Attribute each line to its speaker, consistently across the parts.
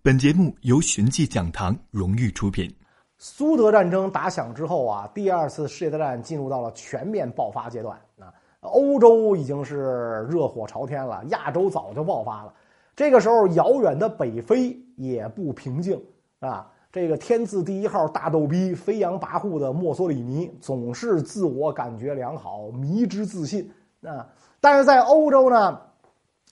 Speaker 1: 本节目由寻迹讲堂荣誉出品。
Speaker 2: 苏德战争打响之后啊，第二次世界大战进入到了全面爆发阶段啊。欧洲已经是热火朝天了，亚洲早就爆发了。这个时候，遥远的北非也不平静啊。这个天字第一号大逗逼、飞扬跋扈的墨索里尼总是自我感觉良好、迷之自信啊。但是在欧洲呢，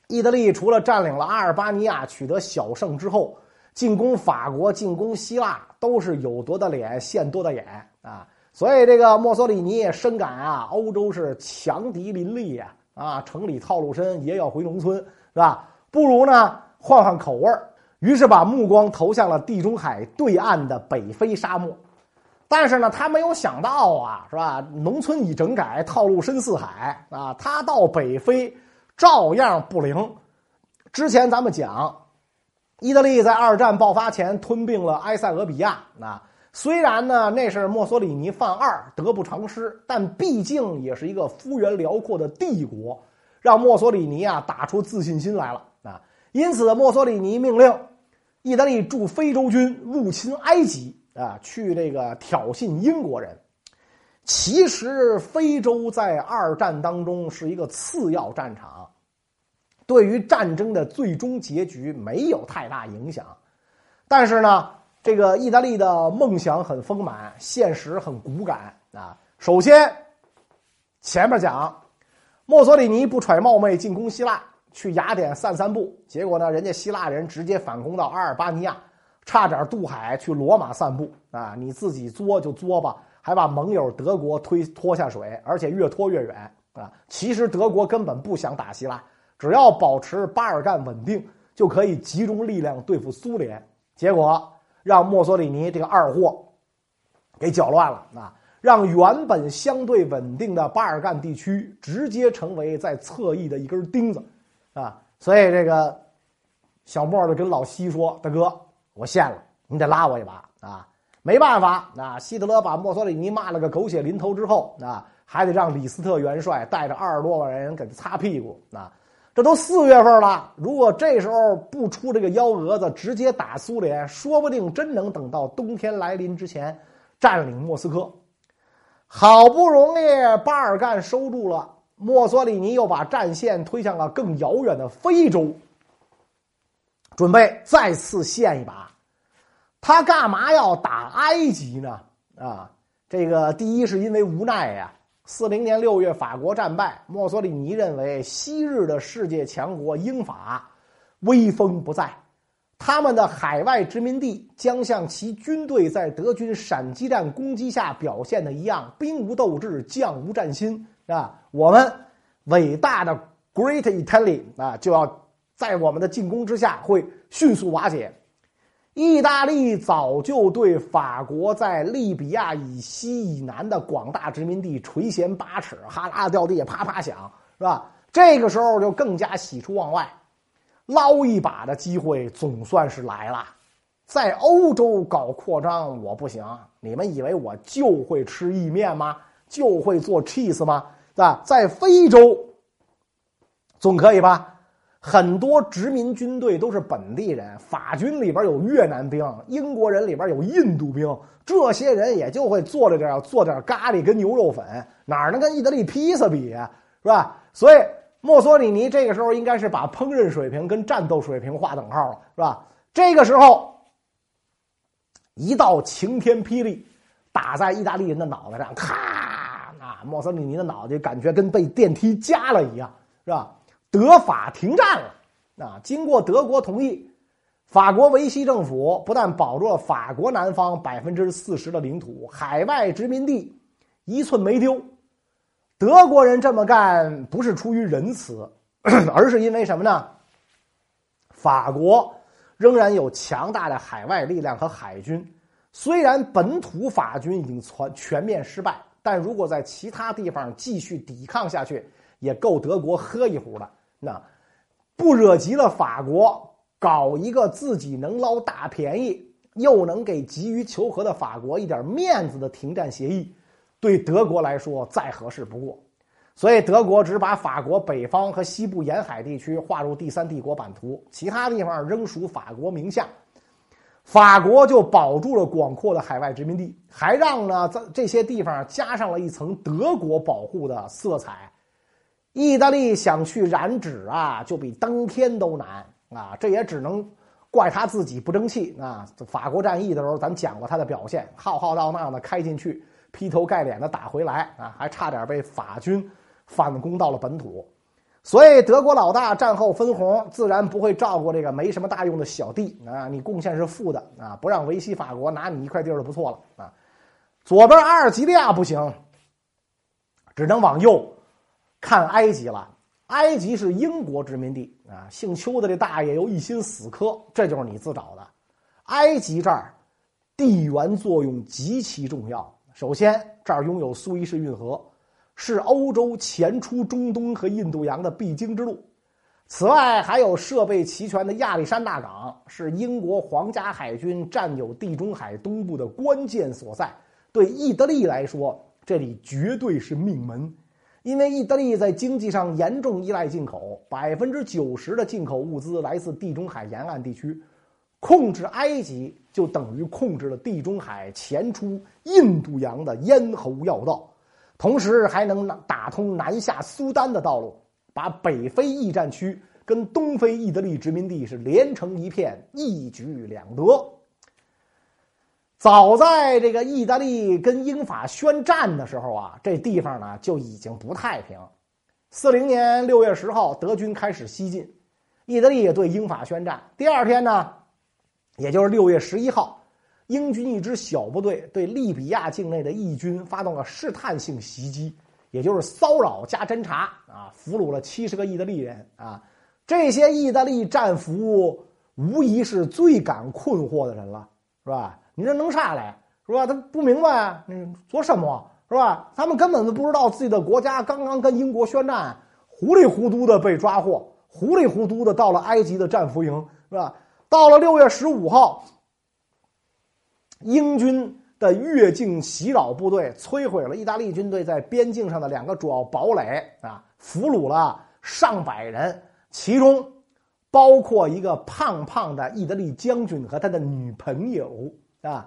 Speaker 2: 意大利除了占领了阿尔巴尼亚取得小胜之后，进攻法国、进攻希腊都是有多大脸现多大眼啊。所以这个墨索里尼也深感啊，欧洲是强敌林立呀啊，城里套路深，也要回农村是吧？不如呢换换口味儿。于是把目光投向了地中海对岸的北非沙漠，但是呢，他没有想到啊，是吧？农村已整改，套路深似海啊！他到北非照样不灵。之前咱们讲，意大利在二战爆发前吞并了埃塞俄比亚，那虽然呢那是墨索里尼犯二，得不偿失，但毕竟也是一个幅员辽阔的帝国，让墨索里尼啊打出自信心来了啊！因此，墨索里尼命令意大利驻非洲军入侵埃及啊，去这个挑衅英国人。其实，非洲在二战当中是一个次要战场，对于战争的最终结局没有太大影响。但是呢，这个意大利的梦想很丰满，现实很骨感啊。首先，前面讲，墨索里尼不揣冒昧进攻希腊。去雅典散散步，结果呢，人家希腊人直接反攻到阿尔巴尼亚，差点渡海去罗马散步啊！你自己作就作吧，还把盟友德国推拖下水，而且越拖越远啊！其实德国根本不想打希腊，只要保持巴尔干稳定，就可以集中力量对付苏联。结果让墨索里尼这个二货给搅乱了啊！让原本相对稳定的巴尔干地区直接成为在侧翼的一根钉子。啊，所以这个小莫就跟老西说：“大哥，我陷了，你得拉我一把啊！”没办法，那希特勒把墨索里尼骂了个狗血淋头之后，啊，还得让李斯特元帅带着二十多万人给他擦屁股。啊，这都四月份了，如果这时候不出这个幺蛾子，直接打苏联，说不定真能等到冬天来临之前占领莫斯科。好不容易巴尔干收住了。墨索里尼又把战线推向了更遥远的非洲，准备再次献一把。他干嘛要打埃及呢？啊，这个第一是因为无奈呀。四零年六月法国战败，墨索里尼认为昔日的世界强国英法威风不再，他们的海外殖民地将像其军队在德军闪击战攻击下表现的一样，兵无斗志，将无战心。啊，我们伟大的 Great Italy 啊，就要在我们的进攻之下会迅速瓦解。意大利早就对法国在利比亚以西以南的广大殖民地垂涎八尺，哈喇子掉地啪啪响，是吧？这个时候就更加喜出望外，捞一把的机会总算是来了。在欧洲搞扩张我不行，你们以为我就会吃意面吗？就会做 cheese 吗？在非洲总可以吧？很多殖民军队都是本地人，法军里边有越南兵，英国人里边有印度兵，这些人也就会做着点做点咖喱跟牛肉粉，哪能跟意大利披萨比呀？是吧？所以墨索里尼这个时候应该是把烹饪水平跟战斗水平划等号了，是吧？这个时候一道晴天霹雳打在意大利人的脑袋上，咔！那墨索里尼的脑袋感觉跟被电梯夹了一样，是吧？德法停战了。啊，经过德国同意，法国维希政府不但保住了法国南方百分之四十的领土，海外殖民地一寸没丢。德国人这么干不是出于仁慈，而是因为什么呢？法国仍然有强大的海外力量和海军，虽然本土法军已经全全面失败。但如果在其他地方继续抵抗下去，也够德国喝一壶的。那不惹急了法国，搞一个自己能捞大便宜，又能给急于求和的法国一点面子的停战协议，对德国来说再合适不过。所以德国只把法国北方和西部沿海地区划入第三帝国版图，其他地方仍属法国名下。法国就保住了广阔的海外殖民地，还让呢在这些地方加上了一层德国保护的色彩。意大利想去染指啊，就比登天都难啊！这也只能怪他自己不争气啊。法国战役的时候，咱讲过他的表现，浩浩荡荡的开进去，劈头盖脸的打回来啊，还差点被法军反攻到了本土。所以德国老大战后分红，自然不会照顾这个没什么大用的小弟啊！你贡献是负的啊，不让维西法国拿你一块地儿就不错了啊。左边阿尔及利亚不行，只能往右看埃及了。埃及是英国殖民地啊，姓邱的这大爷又一心死磕，这就是你自找的。埃及这儿地缘作用极其重要，首先这儿拥有苏伊士运河。是欧洲前出中东和印度洋的必经之路。此外，还有设备齐全的亚历山大港，是英国皇家海军占有地中海东部的关键所在。对意大利来说，这里绝对是命门，因为意大利在经济上严重依赖进口，百分之九十的进口物资来自地中海沿岸地区。控制埃及，就等于控制了地中海前出印度洋的咽喉要道。同时还能打通南下苏丹的道路，把北非驿站区跟东非意大利殖民地是连成一片，一举两得。早在这个意大利跟英法宣战的时候啊，这地方呢就已经不太平。四零年六月十号，德军开始西进，意大利也对英法宣战。第二天呢，也就是六月十一号。英军一支小部队对利比亚境内的义军发动了试探性袭击，也就是骚扰加侦查啊，俘虏了七十个意大利人啊。这些意大利战俘无疑是最感困惑的人了，是吧？你这能啥嘞？是吧？他不明白，你做什么？是吧？他们根本都不知道自己的国家刚刚跟英国宣战，糊里糊涂的被抓获，糊里糊涂的到了埃及的战俘营，是吧？到了六月十五号。英军的越境袭扰部队摧毁了意大利军队在边境上的两个主要堡垒啊，俘虏了上百人，其中包括一个胖胖的意大利将军和他的女朋友啊。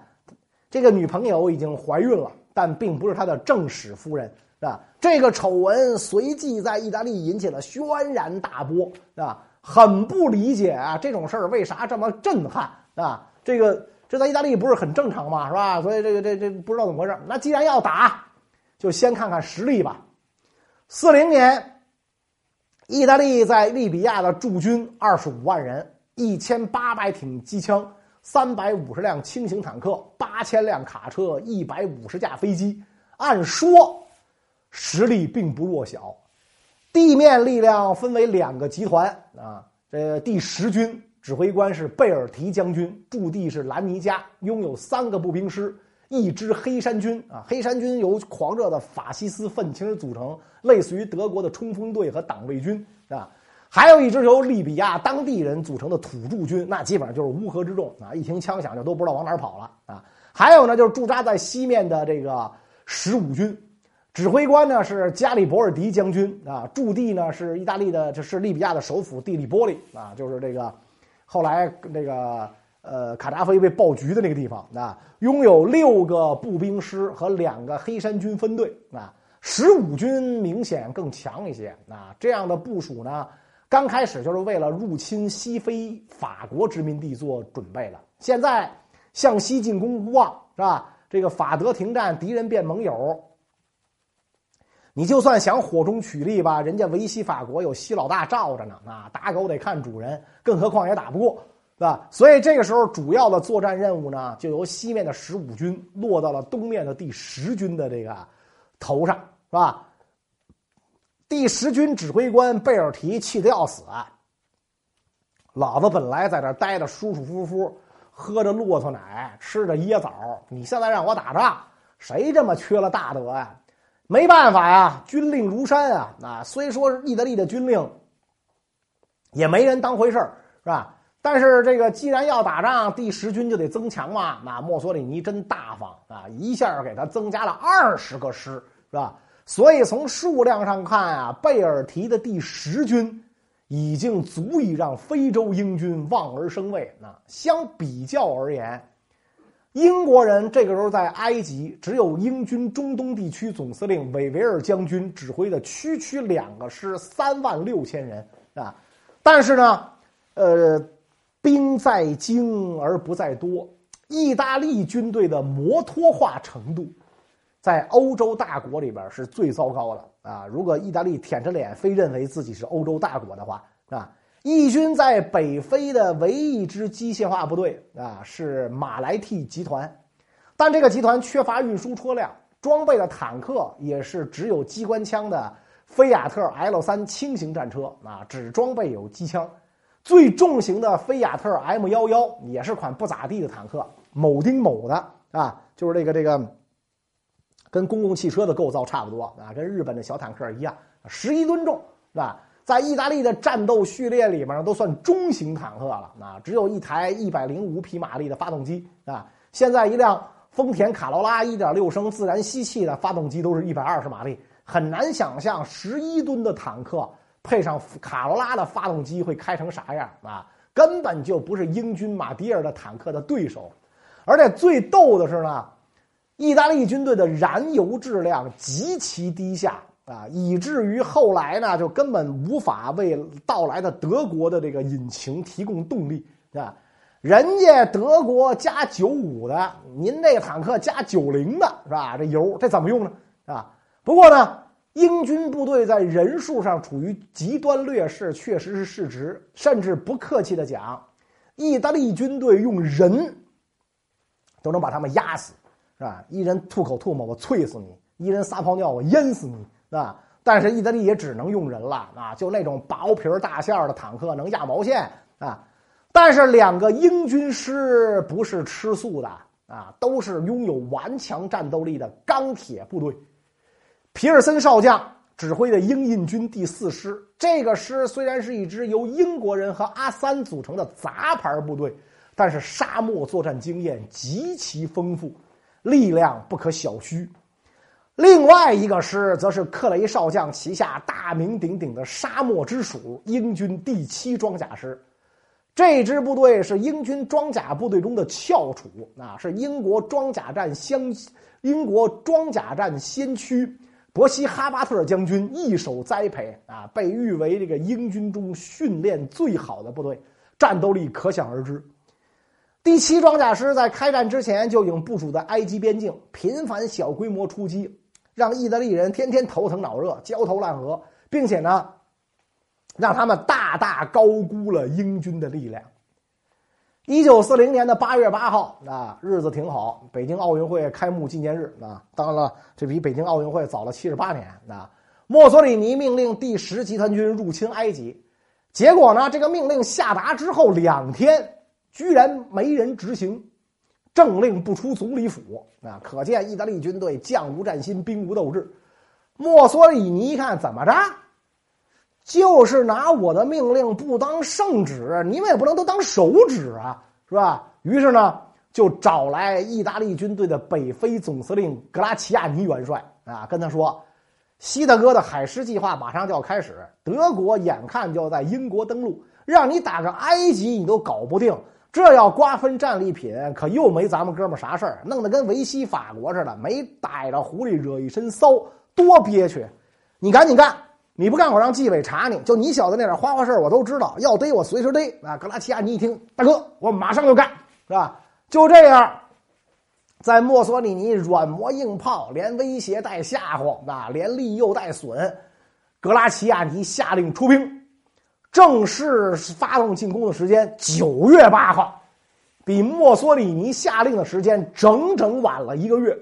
Speaker 2: 这个女朋友已经怀孕了，但并不是他的正室夫人啊。这个丑闻随即在意大利引起了轩然大波啊，很不理解啊，这种事儿为啥这么震撼啊？这个。这在意大利不是很正常吗？是吧？所以这个这这不知道怎么回事。那既然要打，就先看看实力吧。四零年，意大利在利比亚的驻军二十五万人，一千八百挺机枪，三百五十辆轻型坦克，八千辆卡车，一百五十架飞机。按说，实力并不弱小。地面力量分为两个集团啊，这第十军。指挥官是贝尔提将军，驻地是兰尼加，拥有三个步兵师，一支黑山军啊。黑山军由狂热的法西斯愤青组成，类似于德国的冲锋队和党卫军啊。还有一支由利比亚当地人组成的土著军，那基本上就是乌合之众啊。一听枪响就都不知道往哪跑了啊。还有呢，就是驻扎在西面的这个十五军，指挥官呢是加里博尔迪将军啊，驻地呢是意大利的，这是利比亚的首府蒂利波利啊，就是这个。后来，那个呃，卡扎菲被爆菊的那个地方啊，拥有六个步兵师和两个黑山军分队啊，十五军明显更强一些啊。这样的部署呢，刚开始就是为了入侵西非法国殖民地做准备的。现在向西进攻无望，是吧？这个法德停战，敌人变盟友。你就算想火中取栗吧，人家维西法国有西老大罩着呢，啊，打狗得看主人，更何况也打不过，是吧？所以这个时候主要的作战任务呢，就由西面的十五军落到了东面的第十军的这个头上，是吧？第十军指挥官贝尔提气得要死，老子本来在这待着舒舒服服，喝着骆驼奶，吃着椰枣，你现在让我打仗，谁这么缺了大德呀？没办法呀，军令如山啊！啊，虽说意大利的军令也没人当回事是吧？但是这个既然要打仗，第十军就得增强嘛。那墨索里尼真大方啊，一下给他增加了二十个师，是吧？所以从数量上看啊，贝尔提的第十军已经足以让非洲英军望而生畏。那相比较而言，英国人这个时候在埃及，只有英军中东地区总司令韦维尔将军指挥的区区两个师，三万六千人啊。但是呢，呃，兵在精而不在多。意大利军队的摩托化程度，在欧洲大国里边是最糟糕的啊！如果意大利舔着脸非认为自己是欧洲大国的话啊，义军在北非的唯一一支机械化部队啊是马来蒂集团，但这个集团缺乏运输车辆，装备的坦克也是只有机关枪的菲亚特 L 三轻型战车啊，只装备有机枪，最重型的菲亚特 M 幺幺也是款不咋地的坦克。某丁某的啊，就是这个这个，跟公共汽车的构造差不多啊，跟日本的小坦克一样，十一吨重是吧？在意大利的战斗序列里面都算中型坦克了啊，只有一台一百零五匹马力的发动机啊。现在一辆丰田卡罗拉一点六升自然吸气的发动机都是一百二十马力，很难想象十一吨的坦克配上卡罗拉的发动机会开成啥样啊？根本就不是英军马迭尔的坦克的对手。而且最逗的是呢，意大利军队的燃油质量极其低下啊，以至于后来呢，就根本无法为到来的德国的这个引擎提供动力啊。人家德国加九五的，您这坦克加九零的，是吧？这油这怎么用呢？啊？不过呢，英军部队在人数上处于极端劣势，确实是事实。甚至不客气的讲，意大利军队用人。都能把他们压死，是吧？一人吐口唾沫，我啐死你；一人撒泡尿，我淹死你，是吧？但是意大利也只能用人了啊！就那种薄皮大馅的坦克能压毛线啊！但是两个英军师不是吃素的啊，都是拥有顽强战斗力的钢铁部队。皮尔森少将指挥的英印军第四师，这个师虽然是一支由英国人和阿三组成的杂牌部队。但是沙漠作战经验极其丰富，力量不可小觑。另外一个师则是克雷少将旗下大名鼎鼎的沙漠之鼠——英军第七装甲师。这支部队是英军装甲部队中的翘楚啊，是英国装甲战先英国装甲战先驱伯西哈巴特将军一手栽培啊，被誉为这个英军中训练最好的部队，战斗力可想而知。第七装甲师在开战之前就已经部署在埃及边境，频繁小规模出击，让意大利人天天头疼脑热、焦头烂额，并且呢，让他们大大高估了英军的力量。一九四零年的八月八号啊，日子挺好，北京奥运会开幕纪念日啊，当然了，这比北京奥运会早了七十八年啊。墨索里尼命令第十集团军入侵埃及，结果呢，这个命令下达之后两天。居然没人执行，政令不出总理府啊！可见意大利军队将无战心，兵无斗志。墨索里尼一看怎么着，就是拿我的命令不当圣旨，你们也不能都当手指啊，是吧？于是呢，就找来意大利军队的北非总司令格拉齐亚尼元帅啊，跟他说：“西德哥的海狮计划马上就要开始，德国眼看就要在英国登陆，让你打个埃及你都搞不定。”这要瓜分战利品，可又没咱们哥们啥事儿，弄得跟维西法国似的，没逮着狐狸惹一身骚，多憋屈！你赶紧干，你不干我让纪委查你。就你小子那点花花事我都知道，要逮我随时逮。啊，格拉齐亚，你一听，大哥，我马上就干，是吧？就这样，在墨索里尼软磨硬泡，连威胁带吓唬，啊，连利诱带损，格拉齐亚尼下令出兵。正式发动进攻的时间九月八号，比墨索里尼下令的时间整整晚了一个月。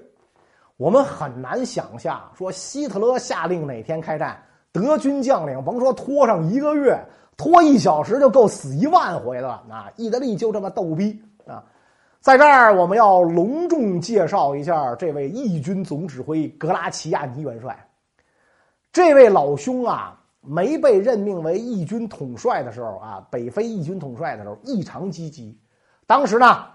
Speaker 2: 我们很难想象，说希特勒下令哪天开战，德军将领甭说拖上一个月，拖一小时就够死一万回的了。啊，意大利就这么逗逼啊！在这儿，我们要隆重介绍一下这位义军总指挥格拉齐亚尼元帅。这位老兄啊。没被任命为义军统帅的时候啊，北非义军统帅的时候异常积极。当时呢，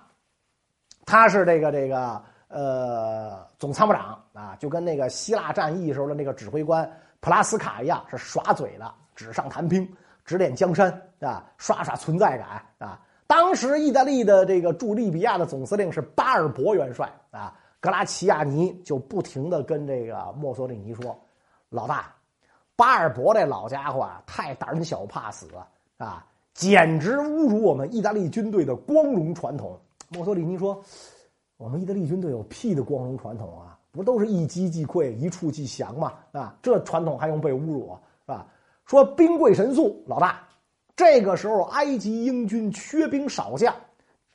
Speaker 2: 他是这个这个呃总参谋长啊，就跟那个希腊战役时候的那个指挥官普拉斯卡一样，是耍嘴的，纸上谈兵，指点江山啊，刷刷存在感啊。当时意大利的这个驻利比亚的总司令是巴尔博元帅啊，格拉齐亚尼就不停的跟这个墨索里尼说：“老大，巴尔博这老家伙啊，太胆小怕死啊，简直侮辱我们意大利军队的光荣传统。”墨索里尼说：“我们意大利军队有屁的光荣传统啊！不都是一击即溃、一触即降吗？啊，这传统还用被侮辱是吧？”说兵贵神速，老大，这个时候埃及英军缺兵少将，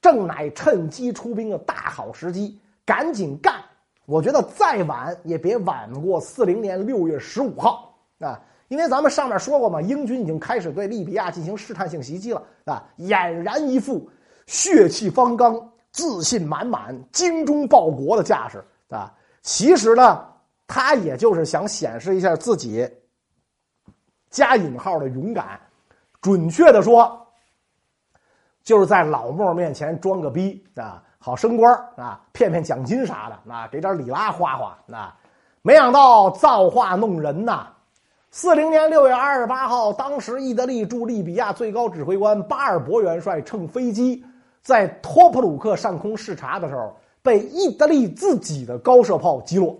Speaker 2: 正乃趁机出兵的大好时机，赶紧干！我觉得再晚也别晚过四零年六月十五号啊，因为咱们上面说过嘛，英军已经开始对利比亚进行试探性袭击了啊，俨然一副血气方刚、自信满满、精忠报国的架势啊。其实呢，他也就是想显示一下自己。加引号的勇敢，准确的说，就是在老莫面前装个逼啊，好升官啊，骗骗奖金啥的啊，给点里拉花花啊。没想到造化弄人呐！四零年六月二十八号，当时意大利驻利比亚最高指挥官巴尔博元帅乘飞机在托普鲁克上空视察的时候，被意大利自己的高射炮击落。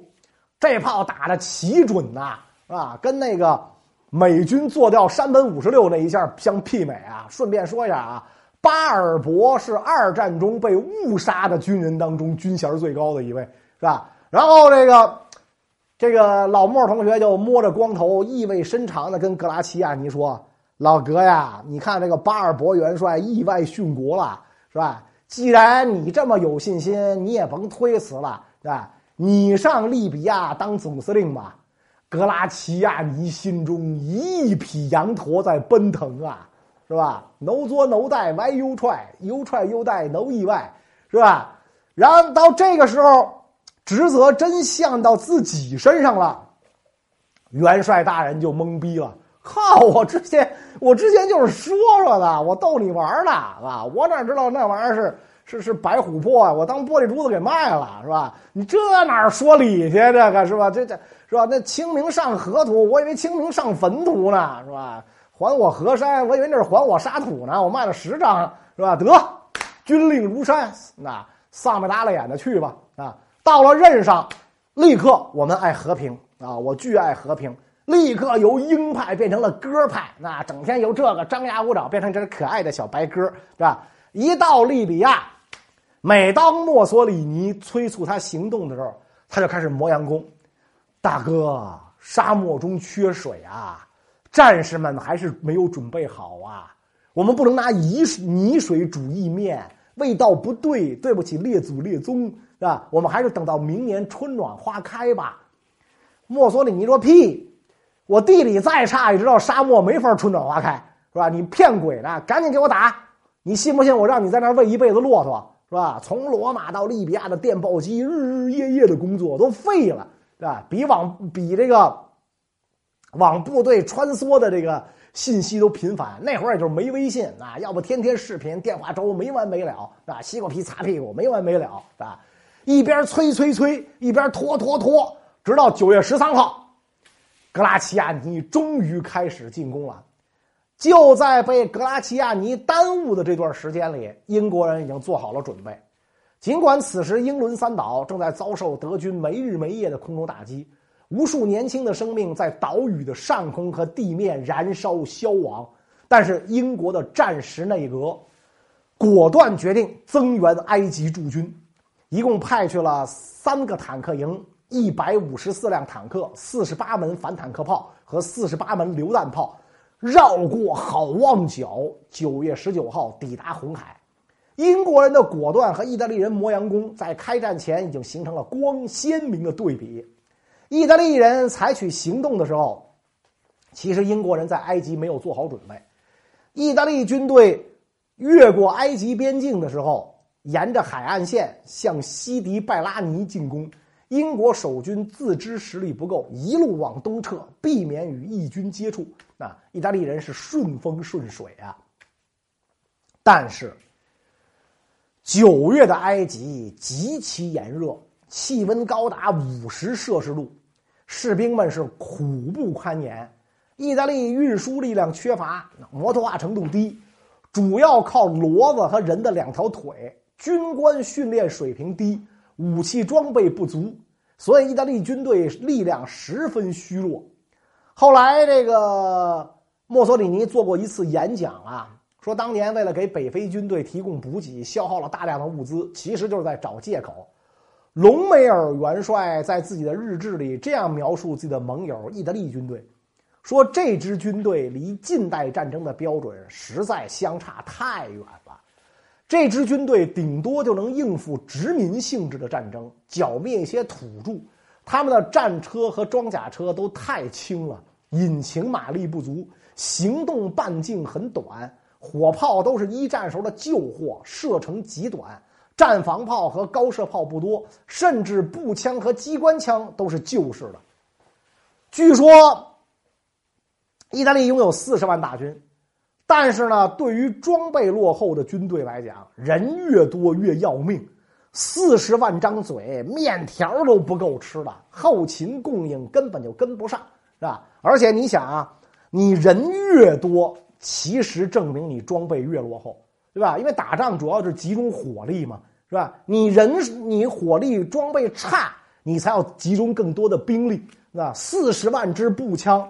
Speaker 2: 这炮打的奇准呐，是吧？跟那个。美军做掉山本五十六那一下相媲美啊！顺便说一下啊，巴尔博是二战中被误杀的军人当中军衔最高的一位，是吧？然后这个这个老莫同学就摸着光头，意味深长的跟格拉齐亚尼说：“老格呀，你看这个巴尔博元帅意外殉国了，是吧？既然你这么有信心，你也甭推辞了，是吧？你上利比亚当总司令吧。”格拉齐亚尼心中一匹羊驼在奔腾啊，是吧？No 作 No 带，Why you try？You try you die no 意外，是吧？然后到这个时候，职责真向到自己身上了，元帅大人就懵逼了。靠！我之前我之前就是说说的，我逗你玩的啊！我哪知道那玩意儿是是是白琥珀啊？我当玻璃珠子给卖了，是吧？你这哪说理去？这个是吧？这这。是吧？那清明上河图，我以为清明上坟图呢，是吧？还我河山，我以为那是还我沙土呢。我卖了十张，是吧？得，军令如山，那丧不打了眼的去吧。啊，到了任上，立刻我们爱和平啊，我巨爱和平，立刻由鹰派变成了鸽派，那整天由这个张牙舞爪变成这个可爱的小白鸽，是吧？一到利比亚，每当墨索里尼催促他行动的时候，他就开始磨洋工。大哥，沙漠中缺水啊，战士们还是没有准备好啊。我们不能拿泥泥水煮意面，味道不对。对不起，列祖列宗，是吧？我们还是等到明年春暖花开吧。墨索里尼说：“屁！我地理再差，也知道沙漠没法春暖花开，是吧？你骗鬼呢！赶紧给我打！你信不信我让你在那儿喂一辈子骆驼，是吧？从罗马到利比亚的电报机，日日夜夜的工作都废了。”是吧？比往比这个往部队穿梭的这个信息都频繁。那会儿也就是没微信啊，要不天天视频电话粥没完没了啊，西瓜皮擦屁股没完没了是吧，一边催催催，一边拖拖拖，直到九月十三号，格拉齐亚尼终于开始进攻了。就在被格拉齐亚尼耽误的这段时间里，英国人已经做好了准备。尽管此时英伦三岛正在遭受德军没日没夜的空中打击，无数年轻的生命在岛屿的上空和地面燃烧消亡，但是英国的战时内阁果断决定增援埃及驻军，一共派去了三个坦克营、一百五十四辆坦克、四十八门反坦克炮和四十八门榴弹炮，绕过好望角，九月十九号抵达红海。英国人的果断和意大利人磨洋工，在开战前已经形成了光鲜明的对比。意大利人采取行动的时候，其实英国人在埃及没有做好准备。意大利军队越过埃及边境的时候，沿着海岸线向西迪拜拉尼进攻。英国守军自知实力不够，一路往东撤，避免与义军接触。那意大利人是顺风顺水啊，但是。九月的埃及极其炎热，气温高达五十摄氏度，士兵们是苦不堪言。意大利运输力量缺乏，摩托化程度低，主要靠骡子和人的两条腿，军官训练水平低，武器装备不足，所以意大利军队力量十分虚弱。后来，这个墨索里尼做过一次演讲啊，说当年为了给北非军队提供补给，消耗了大量的物资，其实就是在找借口。隆美尔元帅在自己的日志里这样描述自己的盟友意大利军队，说这支军队离近代战争的标准实在相差太远了，这支军队顶多就能应付殖民性质的战争，剿灭一些土著，他们的战车和装甲车都太轻了。引擎马力不足，行动半径很短，火炮都是一战时候的旧货，射程极短，战防炮和高射炮不多，甚至步枪和机关枪都是旧式的。据说，意大利拥有四十万大军，但是呢，对于装备落后的军队来讲，人越多越要命，四十万张嘴，面条都不够吃了，后勤供应根本就跟不上。是吧？而且你想啊，你人越多，其实证明你装备越落后，对吧？因为打仗主要是集中火力嘛，是吧？你人你火力装备差，你才要集中更多的兵力，是吧？四十万支步枪，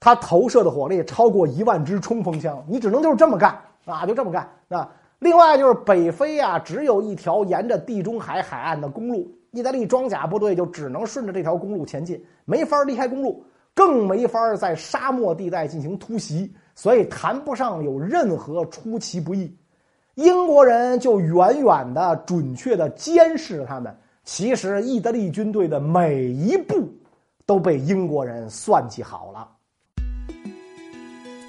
Speaker 2: 他投射的火力超过一万支冲锋枪，你只能就是这么干啊，就这么干啊。另外就是北非啊，只有一条沿着地中海海岸的公路，意大利装甲部队就只能顺着这条公路前进，没法离开公路。更没法在沙漠地带进行突袭，所以谈不上有任何出其不意。英国人就远远的、准确的监视他们。其实，意大利军队的每一步都被英国人算计好了。